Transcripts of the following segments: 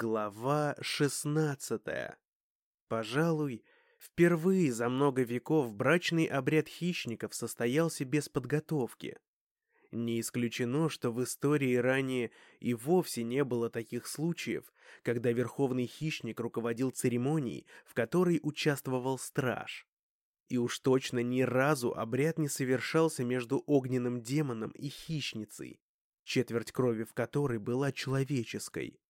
Глава шестнадцатая. Пожалуй, впервые за много веков брачный обряд хищников состоялся без подготовки. Не исключено, что в истории ранее и вовсе не было таких случаев, когда верховный хищник руководил церемонией, в которой участвовал страж. И уж точно ни разу обряд не совершался между огненным демоном и хищницей, четверть крови в которой была человеческой.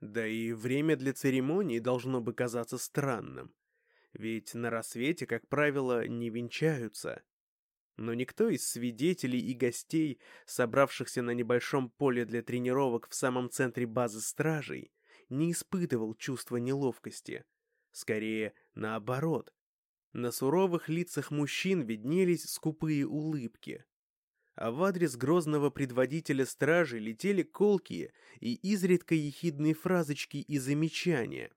Да и время для церемонии должно бы казаться странным. Ведь на рассвете, как правило, не венчаются. Но никто из свидетелей и гостей, собравшихся на небольшом поле для тренировок в самом центре базы стражей, не испытывал чувства неловкости. Скорее, наоборот. На суровых лицах мужчин виднелись скупые улыбки а в адрес грозного предводителя стражи летели колкие и изредка ехидные фразочки и замечания.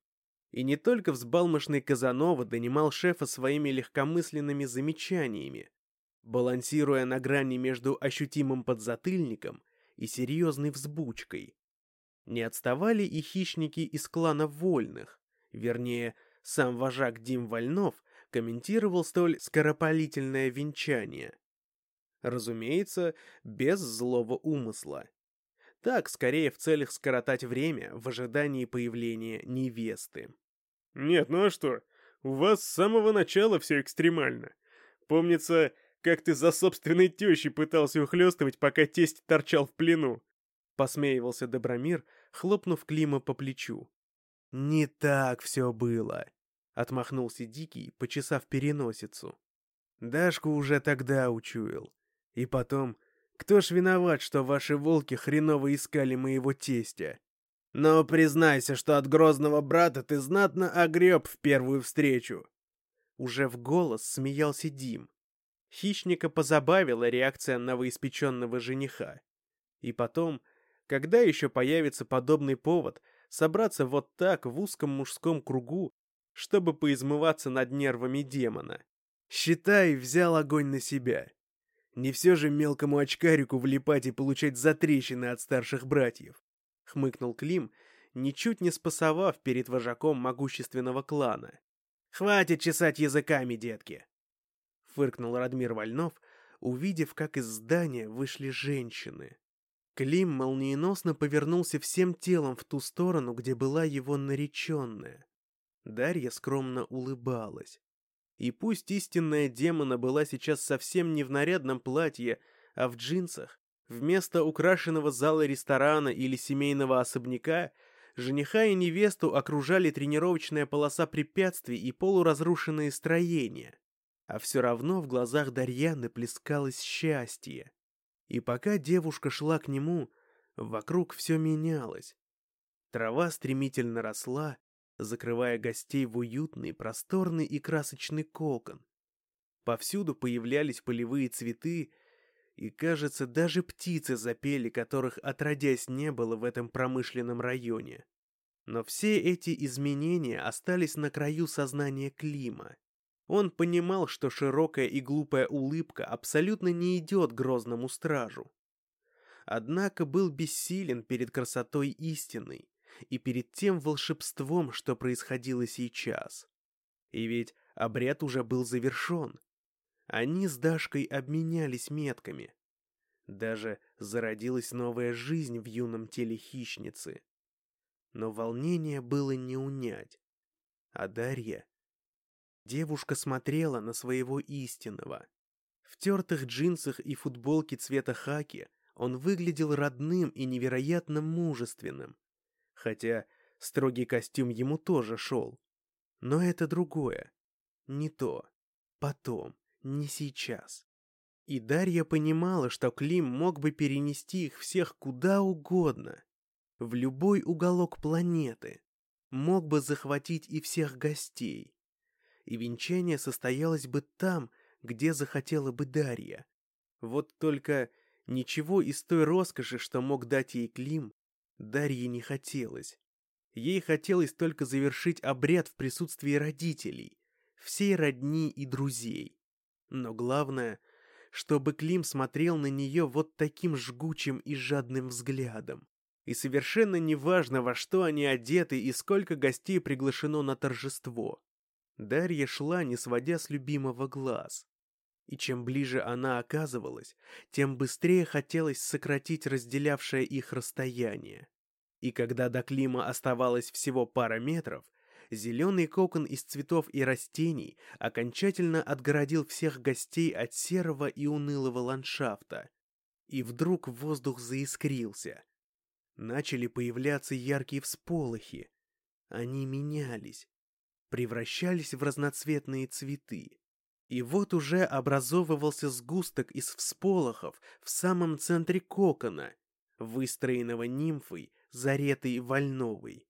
И не только взбалмошный Казанова донимал шефа своими легкомысленными замечаниями, балансируя на грани между ощутимым подзатыльником и серьезной взбучкой. Не отставали и хищники из клана Вольных, вернее, сам вожак Дим Вольнов комментировал столь скоропалительное венчание – Разумеется, без злого умысла. Так, скорее в целях скоротать время в ожидании появления невесты. «Нет, ну а что? У вас с самого начала все экстремально. Помнится, как ты за собственной тещей пытался ухлёстывать, пока тесть торчал в плену». Посмеивался Добромир, хлопнув Клима по плечу. «Не так все было», — отмахнулся Дикий, почесав переносицу. Дашку уже тогда учуял. И потом, кто ж виноват, что ваши волки хреново искали моего тестя? Но признайся, что от грозного брата ты знатно огреб в первую встречу. Уже в голос смеялся Дим. Хищника позабавила реакция новоиспеченного жениха. И потом, когда еще появится подобный повод, собраться вот так в узком мужском кругу, чтобы поизмываться над нервами демона? Считай, взял огонь на себя. Не все же мелкому очкарику влипать и получать затрещины от старших братьев. Хмыкнул Клим, ничуть не спасовав перед вожаком могущественного клана. «Хватит чесать языками, детки!» Фыркнул Радмир Вольнов, увидев, как из здания вышли женщины. Клим молниеносно повернулся всем телом в ту сторону, где была его нареченная. Дарья скромно улыбалась. И пусть истинная демона была сейчас совсем не в нарядном платье, а в джинсах, вместо украшенного зала ресторана или семейного особняка, жениха и невесту окружали тренировочная полоса препятствий и полуразрушенные строения. А все равно в глазах Дарьяны плескалось счастье. И пока девушка шла к нему, вокруг все менялось. Трава стремительно росла, закрывая гостей в уютный, просторный и красочный кокон. Повсюду появлялись полевые цветы, и, кажется, даже птицы запели, которых отродясь не было в этом промышленном районе. Но все эти изменения остались на краю сознания Клима. Он понимал, что широкая и глупая улыбка абсолютно не идет грозному стражу. Однако был бессилен перед красотой истинной, и перед тем волшебством, что происходило сейчас. И ведь обряд уже был завершен. Они с Дашкой обменялись метками. Даже зародилась новая жизнь в юном теле хищницы. Но волнение было не унять. А Дарья... Девушка смотрела на своего истинного. В тертых джинсах и футболке цвета хаки он выглядел родным и невероятно мужественным хотя строгий костюм ему тоже шел. Но это другое. Не то. Потом. Не сейчас. И Дарья понимала, что Клим мог бы перенести их всех куда угодно. В любой уголок планеты. Мог бы захватить и всех гостей. И венчание состоялось бы там, где захотела бы Дарья. Вот только ничего из той роскоши, что мог дать ей Клим, Дарье не хотелось. Ей хотелось только завершить обряд в присутствии родителей, всей родни и друзей. Но главное, чтобы Клим смотрел на нее вот таким жгучим и жадным взглядом. И совершенно неважно, во что они одеты и сколько гостей приглашено на торжество. Дарья шла, не сводя с любимого глаз. И чем ближе она оказывалась, тем быстрее хотелось сократить разделявшее их расстояние. И когда до Клима оставалось всего пара метров, зеленый кокон из цветов и растений окончательно отгородил всех гостей от серого и унылого ландшафта. И вдруг воздух заискрился. Начали появляться яркие всполохи. Они менялись, превращались в разноцветные цветы. И вот уже образовывался сгусток из всполохов в самом центре кокона, выстроенного нимфой Заретой Вольновой.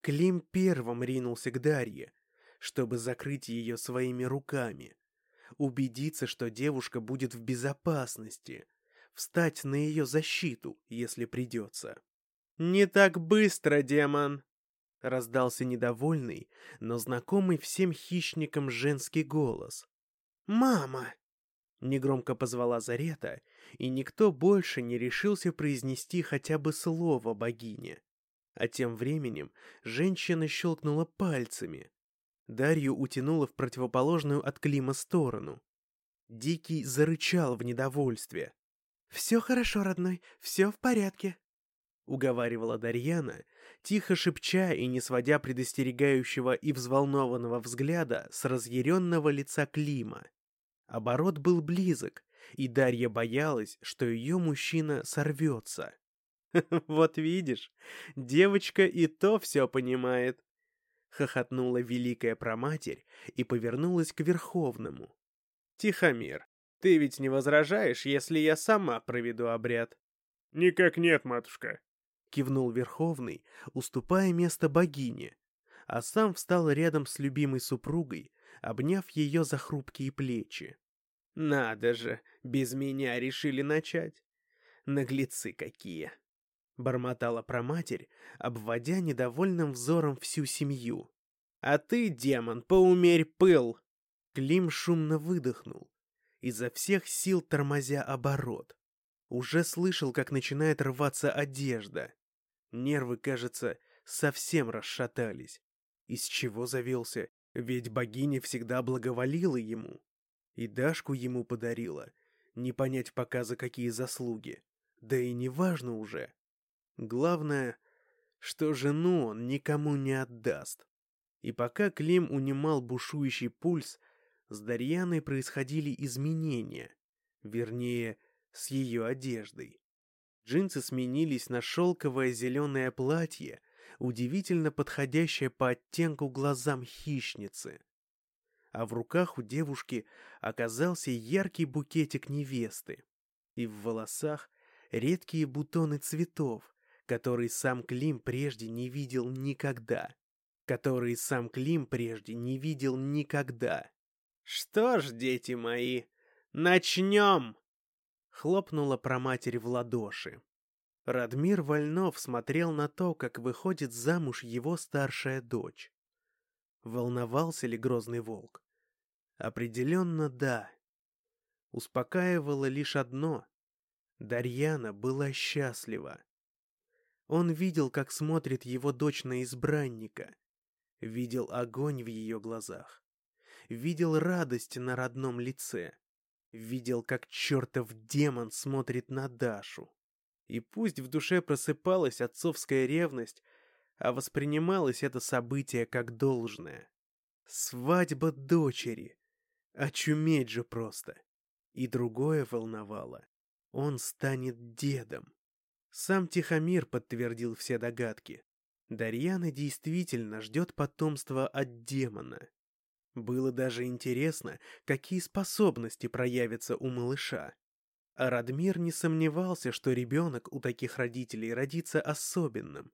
Клим первым ринулся к Дарье, чтобы закрыть ее своими руками, убедиться, что девушка будет в безопасности, встать на ее защиту, если придется. «Не так быстро, демон!» Раздался недовольный, но знакомый всем хищникам женский голос. «Мама!» Негромко позвала Зарета, и никто больше не решился произнести хотя бы слово богине. А тем временем женщина щелкнула пальцами. Дарью утянула в противоположную от Клима сторону. Дикий зарычал в недовольстве. «Все хорошо, родной, все в порядке», — уговаривала Дарьяна, тихо шепча и не сводя предостерегающего и взволнованного взгляда с разъяренного лица Клима. Оборот был близок, и Дарья боялась, что ее мужчина сорвется. «Вот видишь, девочка и то все понимает», — хохотнула великая проматерь и повернулась к Верховному. «Тихомир, ты ведь не возражаешь, если я сама проведу обряд?» «Никак нет, матушка», — кивнул Верховный, уступая место богине, а сам встал рядом с любимой супругой, обняв ее за хрупкие плечи. «Надо же, без меня решили начать. Наглецы какие!» Бормотала проматерь, обводя недовольным взором всю семью. «А ты, демон, поумерь пыл!» Клим шумно выдохнул, изо всех сил тормозя оборот. Уже слышал, как начинает рваться одежда. Нервы, кажется, совсем расшатались. Из чего завелся? Ведь богиня всегда благоволила ему. И Дашку ему подарила. Не понять пока за какие заслуги. Да и не важно уже. Главное, что жену он никому не отдаст. И пока Клим унимал бушующий пульс, с Дарьяной происходили изменения. Вернее, с ее одеждой. Джинсы сменились на шелковое зеленое платье, удивительно подходящее по оттенку глазам хищницы. А в руках у девушки оказался яркий букетик невесты. И в волосах редкие бутоны цветов, которые сам Клим прежде не видел никогда. Которые сам Клим прежде не видел никогда. «Что ж, дети мои, начнем!» Хлопнула проматерь в ладоши. Радмир Вольнов смотрел на то, как выходит замуж его старшая дочь. Волновался ли грозный волк? Определенно да. Успокаивало лишь одно. Дарьяна была счастлива. Он видел, как смотрит его дочь на избранника. Видел огонь в ее глазах. Видел радость на родном лице. Видел, как чертов демон смотрит на Дашу. И пусть в душе просыпалась отцовская ревность, а воспринималось это событие как должное. Свадьба дочери. Очуметь же просто. И другое волновало. Он станет дедом. Сам Тихомир подтвердил все догадки. Дарьяна действительно ждет потомства от демона. Было даже интересно, какие способности проявятся у малыша. А Радмир не сомневался, что ребенок у таких родителей родится особенным.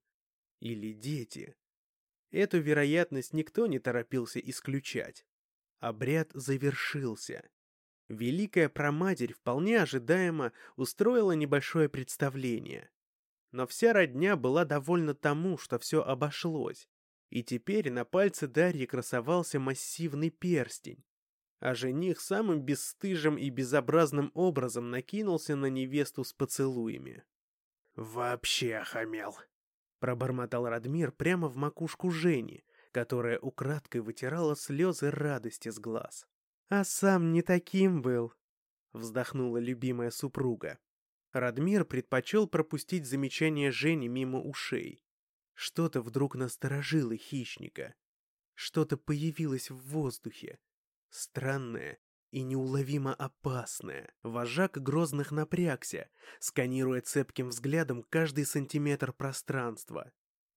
Или дети. Эту вероятность никто не торопился исключать. Обряд завершился. Великая проматерь вполне ожидаемо устроила небольшое представление. Но вся родня была довольна тому, что все обошлось. И теперь на пальце Дарьи красовался массивный перстень, а жених самым бесстыжим и безобразным образом накинулся на невесту с поцелуями. Вообще охамел. Пробормотал Радмир прямо в макушку Жени, которая украдкой вытирала слезы радости с глаз. «А сам не таким был», — вздохнула любимая супруга. Радмир предпочел пропустить замечание Жени мимо ушей. Что-то вдруг насторожило хищника. Что-то появилось в воздухе. Странное и неуловимо опасное. Вожак Грозных напрягся, сканируя цепким взглядом каждый сантиметр пространства,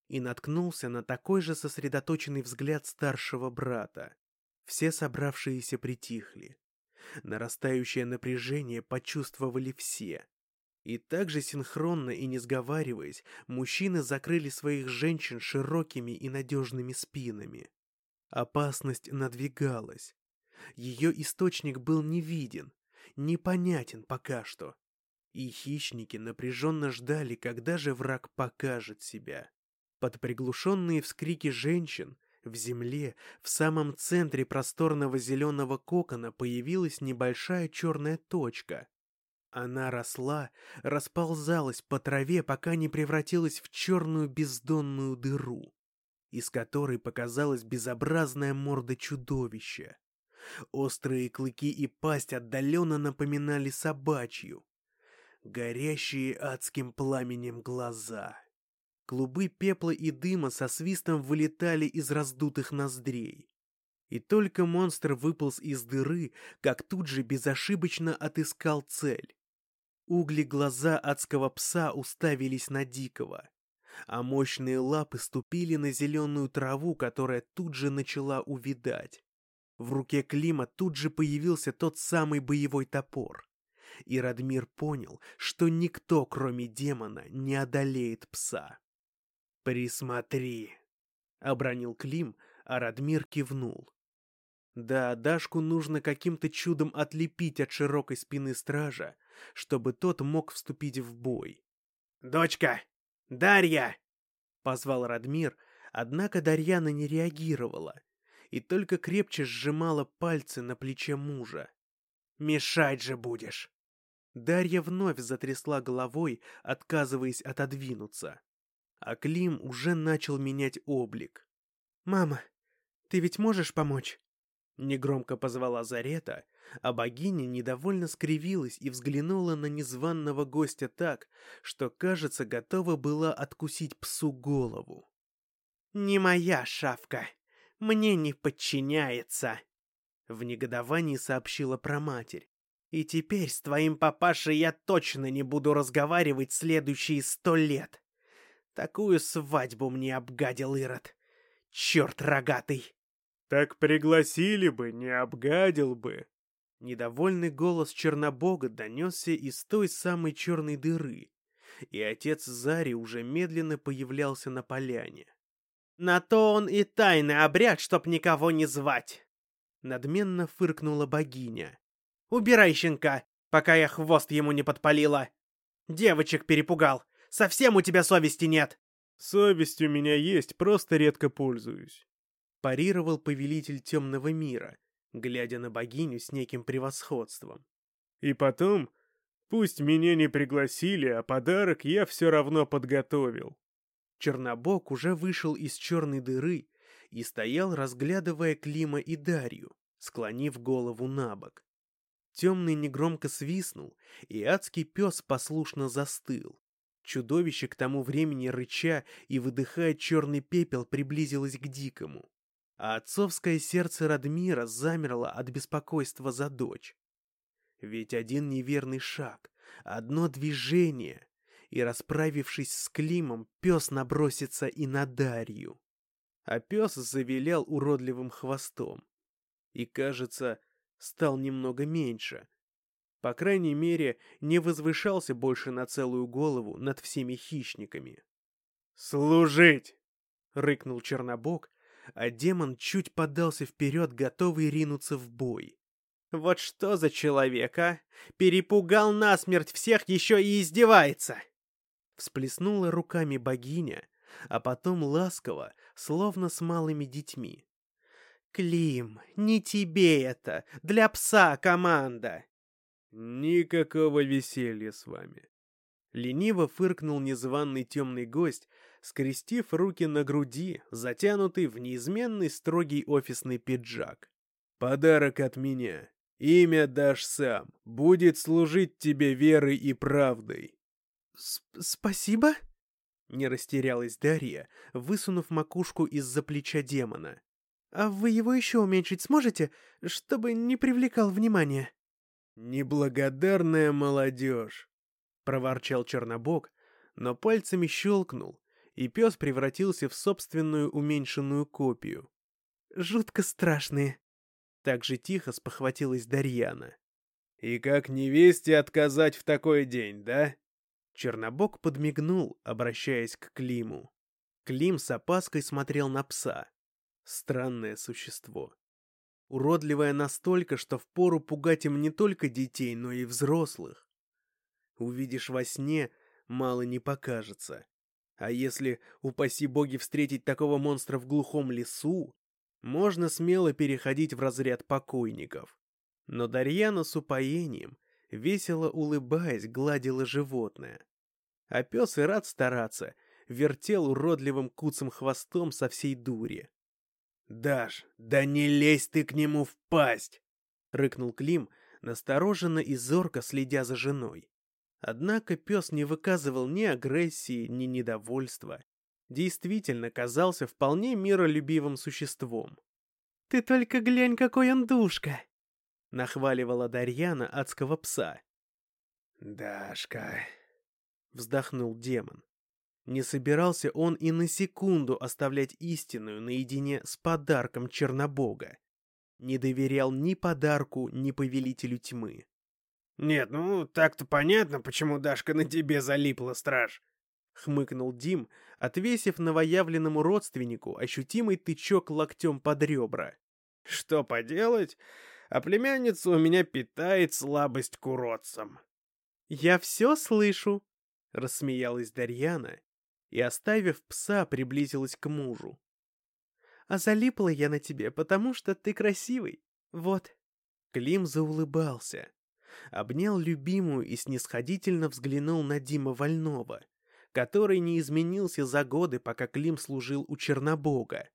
и наткнулся на такой же сосредоточенный взгляд старшего брата. Все собравшиеся притихли. Нарастающее напряжение почувствовали все. И также синхронно и не сговариваясь, мужчины закрыли своих женщин широкими и надежными спинами. Опасность надвигалась. Ее источник был не виден, непонятен пока что. И хищники напряженно ждали, когда же враг покажет себя. Под приглушенные вскрики женщин в земле, в самом центре просторного зеленого кокона появилась небольшая черная точка. Она росла, расползалась по траве, пока не превратилась в черную бездонную дыру, из которой показалась безобразная морда чудовища. Острые клыки и пасть отдаленно напоминали собачью. Горящие адским пламенем глаза. Клубы пепла и дыма со свистом вылетали из раздутых ноздрей. И только монстр выполз из дыры, как тут же безошибочно отыскал цель. Угли глаза адского пса уставились на дикого, а мощные лапы ступили на зеленую траву, которая тут же начала увидать. В руке Клима тут же появился тот самый боевой топор. И Радмир понял, что никто, кроме демона, не одолеет пса. «Присмотри», — обронил Клим, а Радмир кивнул. Да, Дашку нужно каким-то чудом отлепить от широкой спины стража, чтобы тот мог вступить в бой. «Дочка! Дарья!» — позвал Радмир, однако Дарьяна не реагировала и только крепче сжимала пальцы на плече мужа. «Мешать же будешь!» Дарья вновь затрясла головой, отказываясь отодвинуться а Клим уже начал менять облик. «Мама, ты ведь можешь помочь?» Негромко позвала Зарета, а богиня недовольно скривилась и взглянула на незваного гостя так, что, кажется, готова была откусить псу голову. «Не моя шавка! Мне не подчиняется!» В негодовании сообщила про матерь. «И теперь с твоим папашей я точно не буду разговаривать следующие сто лет!» Такую свадьбу мне обгадил Ирод. Черт рогатый!» «Так пригласили бы, не обгадил бы!» Недовольный голос Чернобога донесся из той самой черной дыры, и отец Зари уже медленно появлялся на поляне. «На то он и тайный обряд, чтоб никого не звать!» Надменно фыркнула богиня. «Убирай щенка, пока я хвост ему не подпалила! Девочек перепугал, Совсем у тебя совести нет!» «Совесть у меня есть, просто редко пользуюсь», — парировал повелитель темного мира, глядя на богиню с неким превосходством. «И потом, пусть меня не пригласили, а подарок я все равно подготовил». Чернобог уже вышел из черной дыры и стоял, разглядывая Клима и Дарью, склонив голову на бок. Темный негромко свистнул, и адский пес послушно застыл. Чудовище к тому времени рыча и выдыхая черный пепел приблизилось к дикому. А отцовское сердце Радмира замерло от беспокойства за дочь. Ведь один неверный шаг, одно движение, и, расправившись с Климом, пес набросится и на Дарью. А пес завилял уродливым хвостом. И, кажется, стал немного меньше, по крайней мере, не возвышался больше на целую голову над всеми хищниками. «Служить!» — рыкнул Чернобог, а демон чуть подался вперед, готовый ринуться в бой. «Вот что за человек, а? Перепугал насмерть всех, еще и издевается!» Всплеснула руками богиня, а потом ласково, словно с малыми детьми. «Клим, не тебе это, для пса команда!» Никакого веселья с вами. Лениво фыркнул незваный темный гость, скрестив руки на груди, затянутый в неизменный строгий офисный пиджак. «Подарок от меня. Имя дашь сам. Будет служить тебе верой и правдой». «Спасибо?» Не растерялась Дарья, высунув макушку из-за плеча демона. «А вы его еще уменьшить сможете, чтобы не привлекал внимания?» «Неблагодарная молодежь!» — проворчал Чернобог, но пальцами щелкнул, и пес превратился в собственную уменьшенную копию. «Жутко страшные!» Так же тихо спохватилась Дарьяна. «И как невесте отказать в такой день, да?» Чернобог подмигнул, обращаясь к Климу. Клим с опаской смотрел на пса. Странное существо. Уродливое настолько, что впору пугать им не только детей, но и взрослых. Увидишь во сне, мало не покажется. А если, упаси боги, встретить такого монстра в глухом лесу, можно смело переходить в разряд покойников. Но Дарьяна с упоением весело улыбаясь, гладила животное. А пес и рад стараться, вертел уродливым куцым хвостом со всей дури. «Даш, да не лезь ты к нему в пасть!» — рыкнул Клим, настороженно и зорко следя за женой. Однако пес не выказывал ни агрессии, ни недовольства. Действительно казался вполне миролюбивым существом. «Ты только глянь, какой он душка!» нахваливала Дарьяна адского пса. «Дашка», — вздохнул демон. Не собирался он и на секунду оставлять истинную наедине с подарком Чернобога. Не доверял ни подарку, ни повелителю тьмы. «Нет, ну так-то понятно, почему Дашка на тебе залипла, страж», — хмыкнул Дим, отвесив новоявленному родственнику ощутимый тычок локтем под ребра. «Что поделать? а племянница у меня питает слабость к уродцам. «Я все слышу», — рассмеялась Дарьяна и, оставив пса, приблизилась к мужу. «А залипла я на тебе, потому что ты красивый. Вот». Клим заулыбался, обнял любимую и снисходительно взглянул на Дима Вольнова, который не изменился за годы, пока Клим служил у Чернобога.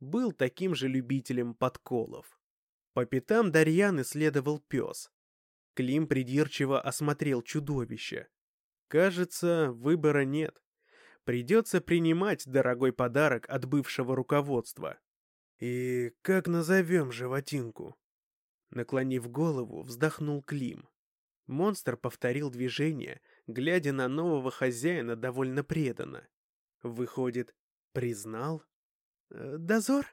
Был таким же любителем подколов. По пятам Дарьяны следовал пес. Клим придирчиво осмотрел чудовище. Кажется, выбора нет. Придется принимать дорогой подарок от бывшего руководства. «И как назовем животинку?» Наклонив голову, вздохнул Клим. Монстр повторил движение, глядя на нового хозяина довольно преданно. Выходит, признал? «Э, «Дозор?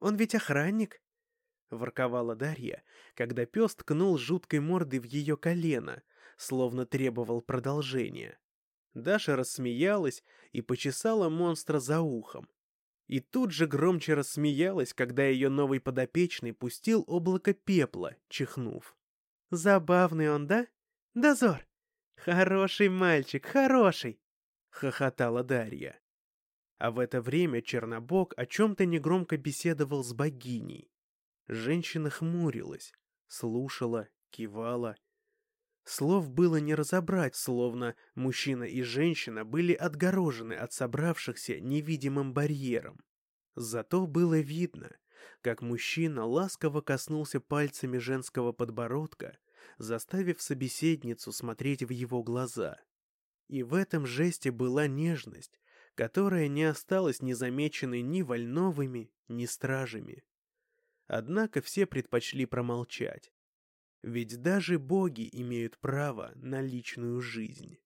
Он ведь охранник?» — ворковала Дарья, когда пес ткнул жуткой мордой в ее колено, словно требовал продолжения. Даша рассмеялась и почесала монстра за ухом. И тут же громче рассмеялась, когда ее новый подопечный пустил облако пепла, чихнув. «Забавный он, да? Дозор! Хороший мальчик, хороший!» — хохотала Дарья. А в это время Чернобог о чем-то негромко беседовал с богиней. Женщина хмурилась, слушала, кивала. Слов было не разобрать, словно мужчина и женщина были отгорожены от собравшихся невидимым барьером. Зато было видно, как мужчина ласково коснулся пальцами женского подбородка, заставив собеседницу смотреть в его глаза. И в этом жесте была нежность, которая не осталась незамеченной ни вольновыми, ни стражами. Однако все предпочли промолчать. Ведь даже боги имеют право на личную жизнь.